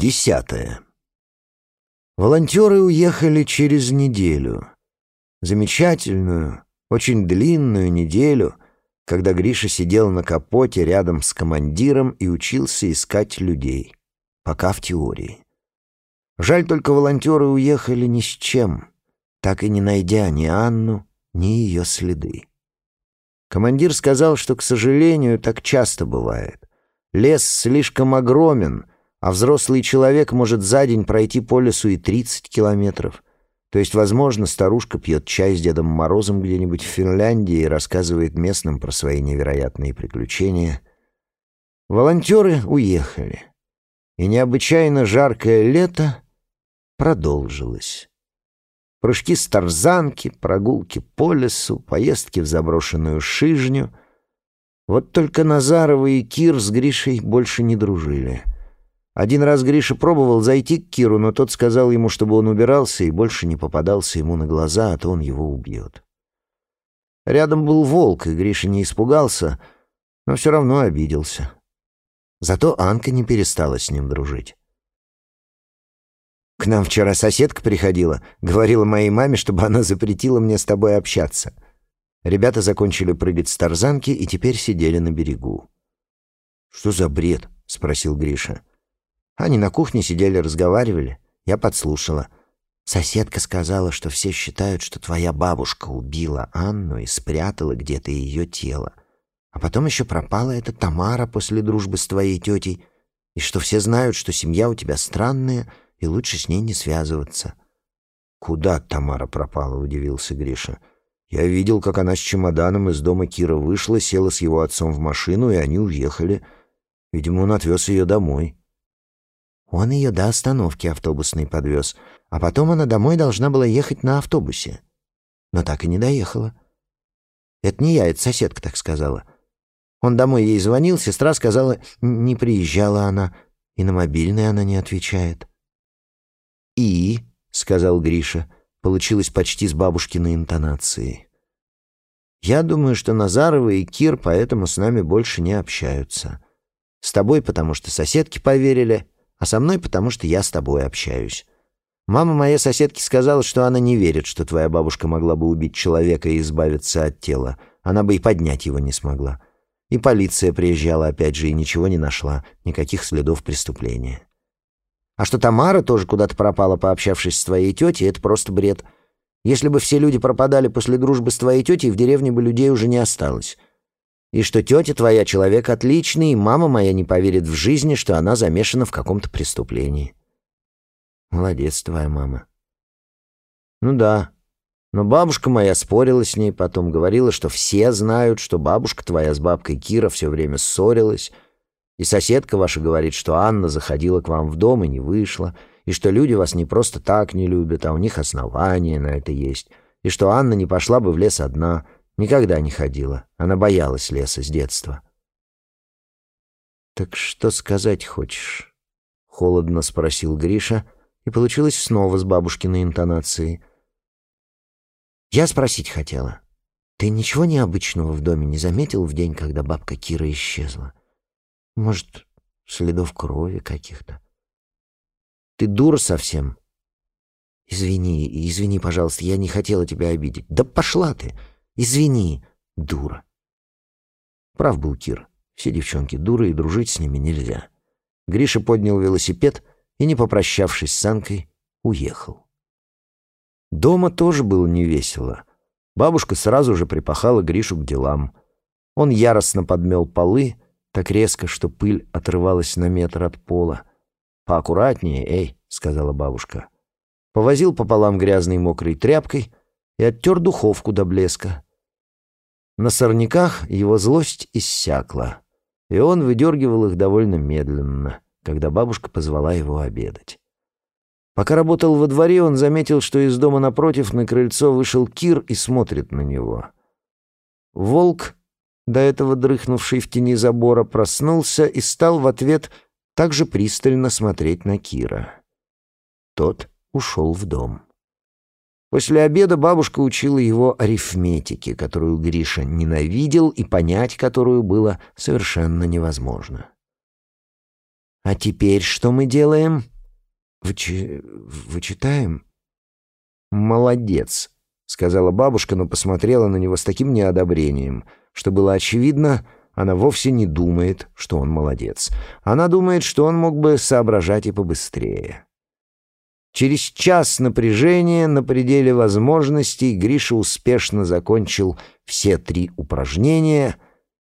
Десятое. Волонтеры уехали через неделю. Замечательную, очень длинную неделю, когда Гриша сидел на капоте рядом с командиром и учился искать людей. Пока в теории. Жаль только волонтеры уехали ни с чем, так и не найдя ни Анну, ни ее следы. Командир сказал, что, к сожалению, так часто бывает. Лес слишком огромен, а взрослый человек может за день пройти по лесу и 30 километров. То есть, возможно, старушка пьет чай с Дедом Морозом где-нибудь в Финляндии и рассказывает местным про свои невероятные приключения. Волонтеры уехали, и необычайно жаркое лето продолжилось. Прыжки с тарзанки, прогулки по лесу, поездки в заброшенную шижню. Вот только Назарова и Кир с Гришей больше не дружили. Один раз Гриша пробовал зайти к Киру, но тот сказал ему, чтобы он убирался и больше не попадался ему на глаза, а то он его убьет. Рядом был волк, и Гриша не испугался, но все равно обиделся. Зато Анка не перестала с ним дружить. «К нам вчера соседка приходила, говорила моей маме, чтобы она запретила мне с тобой общаться». Ребята закончили прыгать с тарзанки и теперь сидели на берегу. «Что за бред?» — спросил Гриша. Они на кухне сидели, разговаривали. Я подслушала. Соседка сказала, что все считают, что твоя бабушка убила Анну и спрятала где-то ее тело. А потом еще пропала эта Тамара после дружбы с твоей тетей, и что все знают, что семья у тебя странная, и лучше с ней не связываться. «Куда Тамара пропала?» — удивился Гриша. «Я видел, как она с чемоданом из дома Кира вышла, села с его отцом в машину, и они уехали. Видимо, он отвез ее домой». Он ее до остановки автобусной подвез, а потом она домой должна была ехать на автобусе. Но так и не доехала. Это не я, это соседка так сказала. Он домой ей звонил, сестра сказала, не приезжала она, и на мобильный она не отвечает. «И», — сказал Гриша, получилось почти с бабушкиной интонацией. «Я думаю, что Назарова и Кир поэтому с нами больше не общаются. С тобой, потому что соседки поверили, а со мной, потому что я с тобой общаюсь. Мама моей соседки сказала, что она не верит, что твоя бабушка могла бы убить человека и избавиться от тела. Она бы и поднять его не смогла. И полиция приезжала опять же и ничего не нашла, никаких следов преступления. А что Тамара тоже куда-то пропала, пообщавшись с твоей тетей, это просто бред. Если бы все люди пропадали после дружбы с твоей тетей, в деревне бы людей уже не осталось. И что тетя твоя человек отличный, и мама моя не поверит в жизни, что она замешана в каком-то преступлении. Молодец твоя мама. Ну да. Но бабушка моя спорила с ней потом, говорила, что все знают, что бабушка твоя с бабкой Кира все время ссорилась, и соседка ваша говорит, что Анна заходила к вам в дом и не вышла, и что люди вас не просто так не любят, а у них основания на это есть, и что Анна не пошла бы в лес одна — Никогда не ходила. Она боялась леса с детства. «Так что сказать хочешь?» — холодно спросил Гриша, и получилось снова с бабушкиной интонацией. «Я спросить хотела. Ты ничего необычного в доме не заметил в день, когда бабка Кира исчезла? Может, следов крови каких-то? Ты дура совсем?» «Извини, извини, пожалуйста, я не хотела тебя обидеть. Да пошла ты!» Извини, дура. Прав был Кир. Все девчонки дуры, и дружить с ними нельзя. Гриша поднял велосипед и, не попрощавшись с Санкой, уехал. Дома тоже было невесело. Бабушка сразу же припахала Гришу к делам. Он яростно подмел полы, так резко, что пыль отрывалась на метр от пола. «Поаккуратнее, эй», — сказала бабушка. Повозил пополам грязной мокрой тряпкой и оттер духовку до блеска. На сорняках его злость иссякла, и он выдергивал их довольно медленно, когда бабушка позвала его обедать. Пока работал во дворе, он заметил, что из дома напротив на крыльцо вышел Кир и смотрит на него. Волк, до этого дрыхнувший в тени забора, проснулся и стал в ответ также пристально смотреть на Кира. Тот ушел в дом. После обеда бабушка учила его арифметике, которую Гриша ненавидел и понять которую было совершенно невозможно. «А теперь что мы делаем?» «Вычи... вычитаем?» «Молодец», — сказала бабушка, но посмотрела на него с таким неодобрением, что было очевидно, она вовсе не думает, что он молодец. Она думает, что он мог бы соображать и побыстрее. Через час напряжения на пределе возможностей Гриша успешно закончил все три упражнения,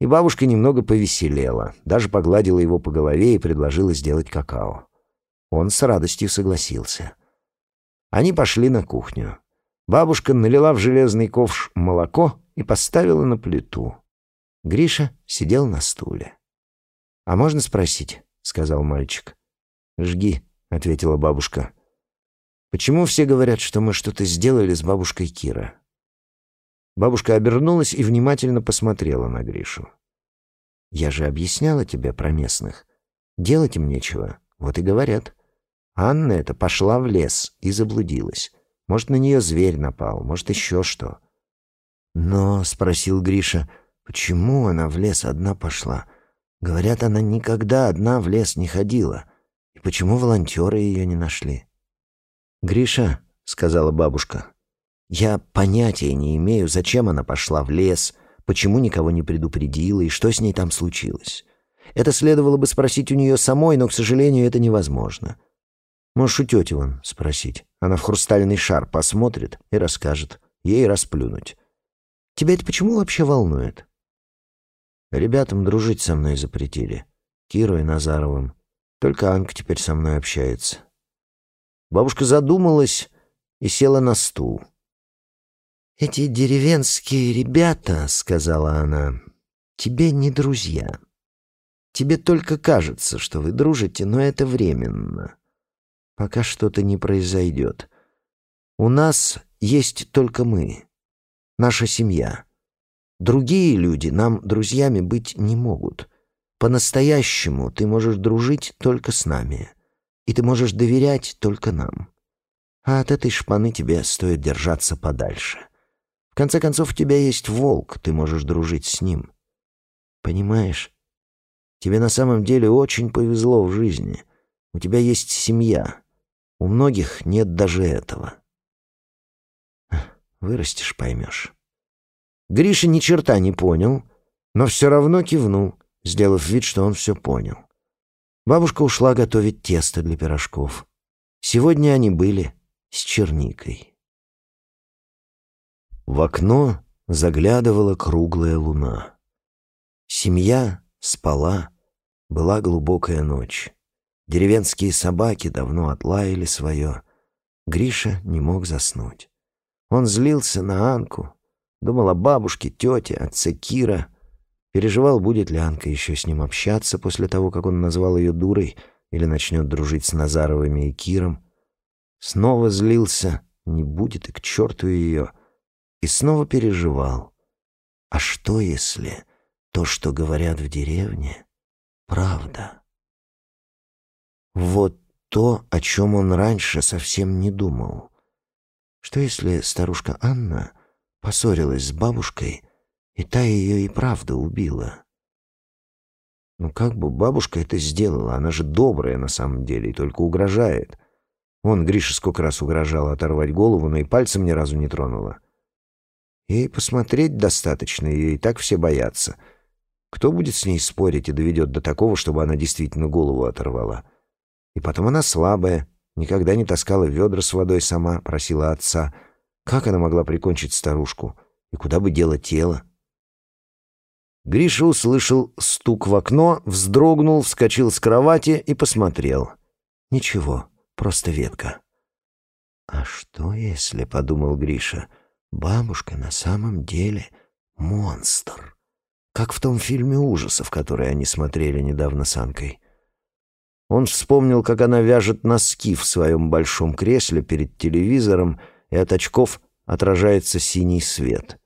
и бабушка немного повеселела, даже погладила его по голове и предложила сделать какао. Он с радостью согласился. Они пошли на кухню. Бабушка налила в железный ковш молоко и поставила на плиту. Гриша сидел на стуле. «А можно спросить?» — сказал мальчик. «Жги», — ответила бабушка. «Почему все говорят, что мы что-то сделали с бабушкой Кира?» Бабушка обернулась и внимательно посмотрела на Гришу. «Я же объясняла тебе про местных. Делать им нечего, вот и говорят. Анна эта пошла в лес и заблудилась. Может, на нее зверь напал, может, еще что». «Но», — спросил Гриша, — Почему она в лес одна пошла? Говорят, она никогда одна в лес не ходила. И почему волонтеры ее не нашли? «Гриша», — сказала бабушка, — «я понятия не имею, зачем она пошла в лес, почему никого не предупредила и что с ней там случилось. Это следовало бы спросить у нее самой, но, к сожалению, это невозможно. Можешь у тети вон спросить. Она в хрустальный шар посмотрит и расскажет. Ей расплюнуть. Тебя это почему вообще волнует?» Ребятам дружить со мной запретили. Киру и Назаровым. Только Анка теперь со мной общается. Бабушка задумалась и села на стул. «Эти деревенские ребята, — сказала она, — тебе не друзья. Тебе только кажется, что вы дружите, но это временно, пока что-то не произойдет. У нас есть только мы, наша семья». Другие люди нам друзьями быть не могут. По-настоящему ты можешь дружить только с нами. И ты можешь доверять только нам. А от этой шпаны тебе стоит держаться подальше. В конце концов, у тебя есть волк, ты можешь дружить с ним. Понимаешь? Тебе на самом деле очень повезло в жизни. У тебя есть семья. У многих нет даже этого. Вырастешь, поймешь. Гриша ни черта не понял, но все равно кивнул, сделав вид, что он все понял. Бабушка ушла готовить тесто для пирожков. Сегодня они были с черникой. В окно заглядывала круглая луна. Семья спала, была глубокая ночь. Деревенские собаки давно отлаяли свое. Гриша не мог заснуть. Он злился на Анку, Думал о бабушке, тете, отце Кира. Переживал, будет ли Анка еще с ним общаться после того, как он назвал ее дурой или начнет дружить с Назаровыми и Киром. Снова злился, не будет и к черту ее. И снова переживал. А что если то, что говорят в деревне, правда? Вот то, о чем он раньше совсем не думал. Что если старушка Анна поссорилась с бабушкой, и та ее и правда убила. Ну как бы бабушка это сделала? Она же добрая на самом деле и только угрожает. Вон Гриша сколько раз угрожала оторвать голову, но и пальцем ни разу не тронула. Ей посмотреть достаточно, ее и так все боятся. Кто будет с ней спорить и доведет до такого, чтобы она действительно голову оторвала? И потом она слабая, никогда не таскала ведра с водой сама, просила отца — как она могла прикончить старушку? И куда бы дело тело? Гриша услышал стук в окно, вздрогнул, вскочил с кровати и посмотрел. Ничего, просто ветка. «А что если, — подумал Гриша, — бабушка на самом деле монстр? Как в том фильме ужасов, который они смотрели недавно с Анкой. Он вспомнил, как она вяжет носки в своем большом кресле перед телевизором и от очков отражается синий свет.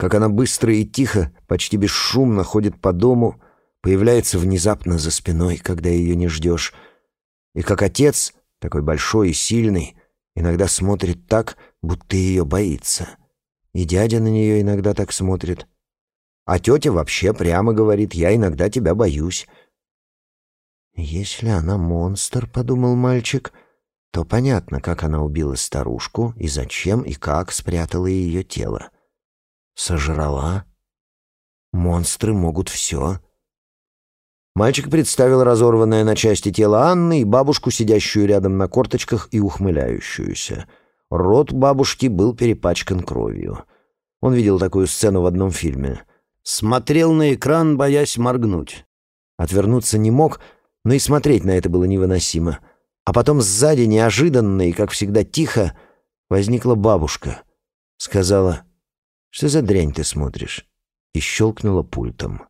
Как она быстро и тихо, почти бесшумно ходит по дому, появляется внезапно за спиной, когда ее не ждешь, и как отец, такой большой и сильный, иногда смотрит так, будто ее боится. И дядя на нее иногда так смотрит. А тетя вообще прямо говорит, я иногда тебя боюсь. «Если она монстр», — подумал мальчик, — то понятно, как она убила старушку и зачем и как спрятала ее тело. Сожрала? Монстры могут все. Мальчик представил разорванное на части тело Анны и бабушку, сидящую рядом на корточках и ухмыляющуюся. Рот бабушки был перепачкан кровью. Он видел такую сцену в одном фильме. Смотрел на экран, боясь моргнуть. Отвернуться не мог, но и смотреть на это было невыносимо. А потом сзади, неожиданно и, как всегда, тихо, возникла бабушка. Сказала, «Что за дрянь ты смотришь?» и щелкнула пультом.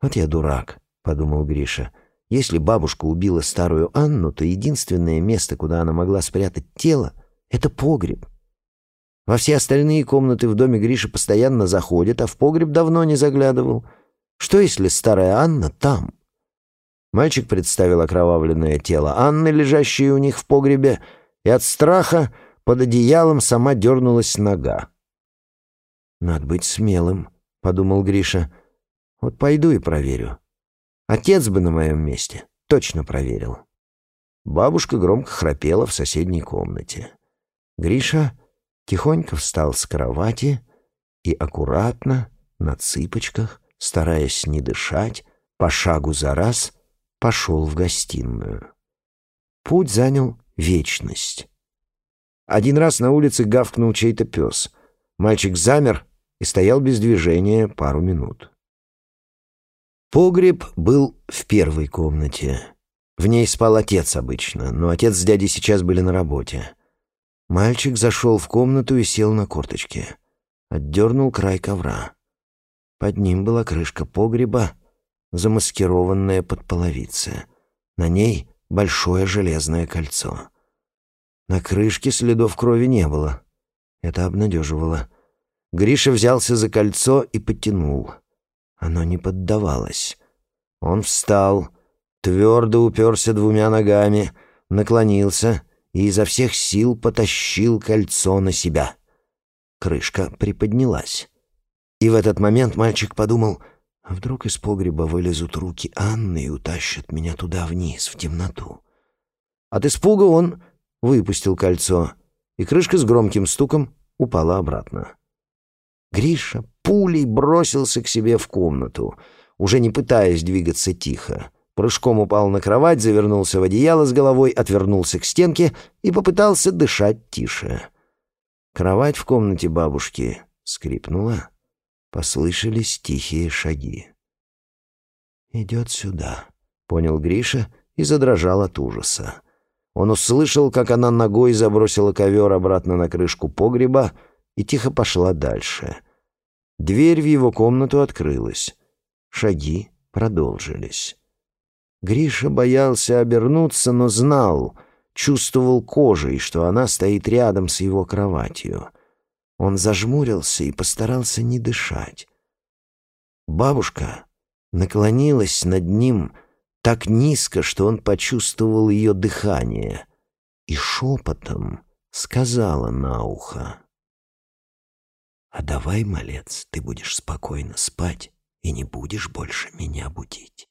«Вот я дурак», — подумал Гриша. «Если бабушка убила старую Анну, то единственное место, куда она могла спрятать тело, — это погреб. Во все остальные комнаты в доме Гриша постоянно заходит, а в погреб давно не заглядывал. Что, если старая Анна там?» Мальчик представил окровавленное тело Анны, лежащее у них в погребе, и от страха под одеялом сама дернулась нога. «Надо быть смелым», — подумал Гриша. Вот пойду и проверю. Отец бы на моем месте точно проверил. Бабушка громко храпела в соседней комнате. Гриша тихонько встал с кровати и аккуратно, на цыпочках, стараясь не дышать, по шагу за раз, пошел в гостиную. Путь занял вечность. Один раз на улице гавкнул чей-то пес. Мальчик замер и стоял без движения пару минут. Погреб был в первой комнате. В ней спал отец обычно, но отец с дядей сейчас были на работе. Мальчик зашел в комнату и сел на корточки. Отдернул край ковра. Под ним была крышка погреба, замаскированная под половицы. На ней большое железное кольцо. На крышке следов крови не было. Это обнадеживало. Гриша взялся за кольцо и потянул — оно не поддавалось. Он встал, твердо уперся двумя ногами, наклонился и изо всех сил потащил кольцо на себя. Крышка приподнялась. И в этот момент мальчик подумал, а вдруг из погреба вылезут руки Анны и утащат меня туда вниз, в темноту. От испуга он выпустил кольцо, и крышка с громким стуком упала обратно. Гриша пулей бросился к себе в комнату, уже не пытаясь двигаться тихо. Прыжком упал на кровать, завернулся в одеяло с головой, отвернулся к стенке и попытался дышать тише. Кровать в комнате бабушки скрипнула. Послышались тихие шаги. «Идет сюда», — понял Гриша и задрожал от ужаса. Он услышал, как она ногой забросила ковер обратно на крышку погреба и тихо пошла дальше. Дверь в его комнату открылась. Шаги продолжились. Гриша боялся обернуться, но знал, чувствовал кожей, что она стоит рядом с его кроватью. Он зажмурился и постарался не дышать. Бабушка наклонилась над ним так низко, что он почувствовал ее дыхание, и шепотом сказала на ухо. А давай, малец, ты будешь спокойно спать и не будешь больше меня будить.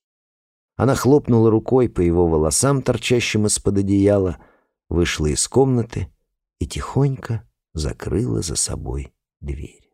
Она хлопнула рукой по его волосам, торчащим из-под одеяла, вышла из комнаты и тихонько закрыла за собой дверь.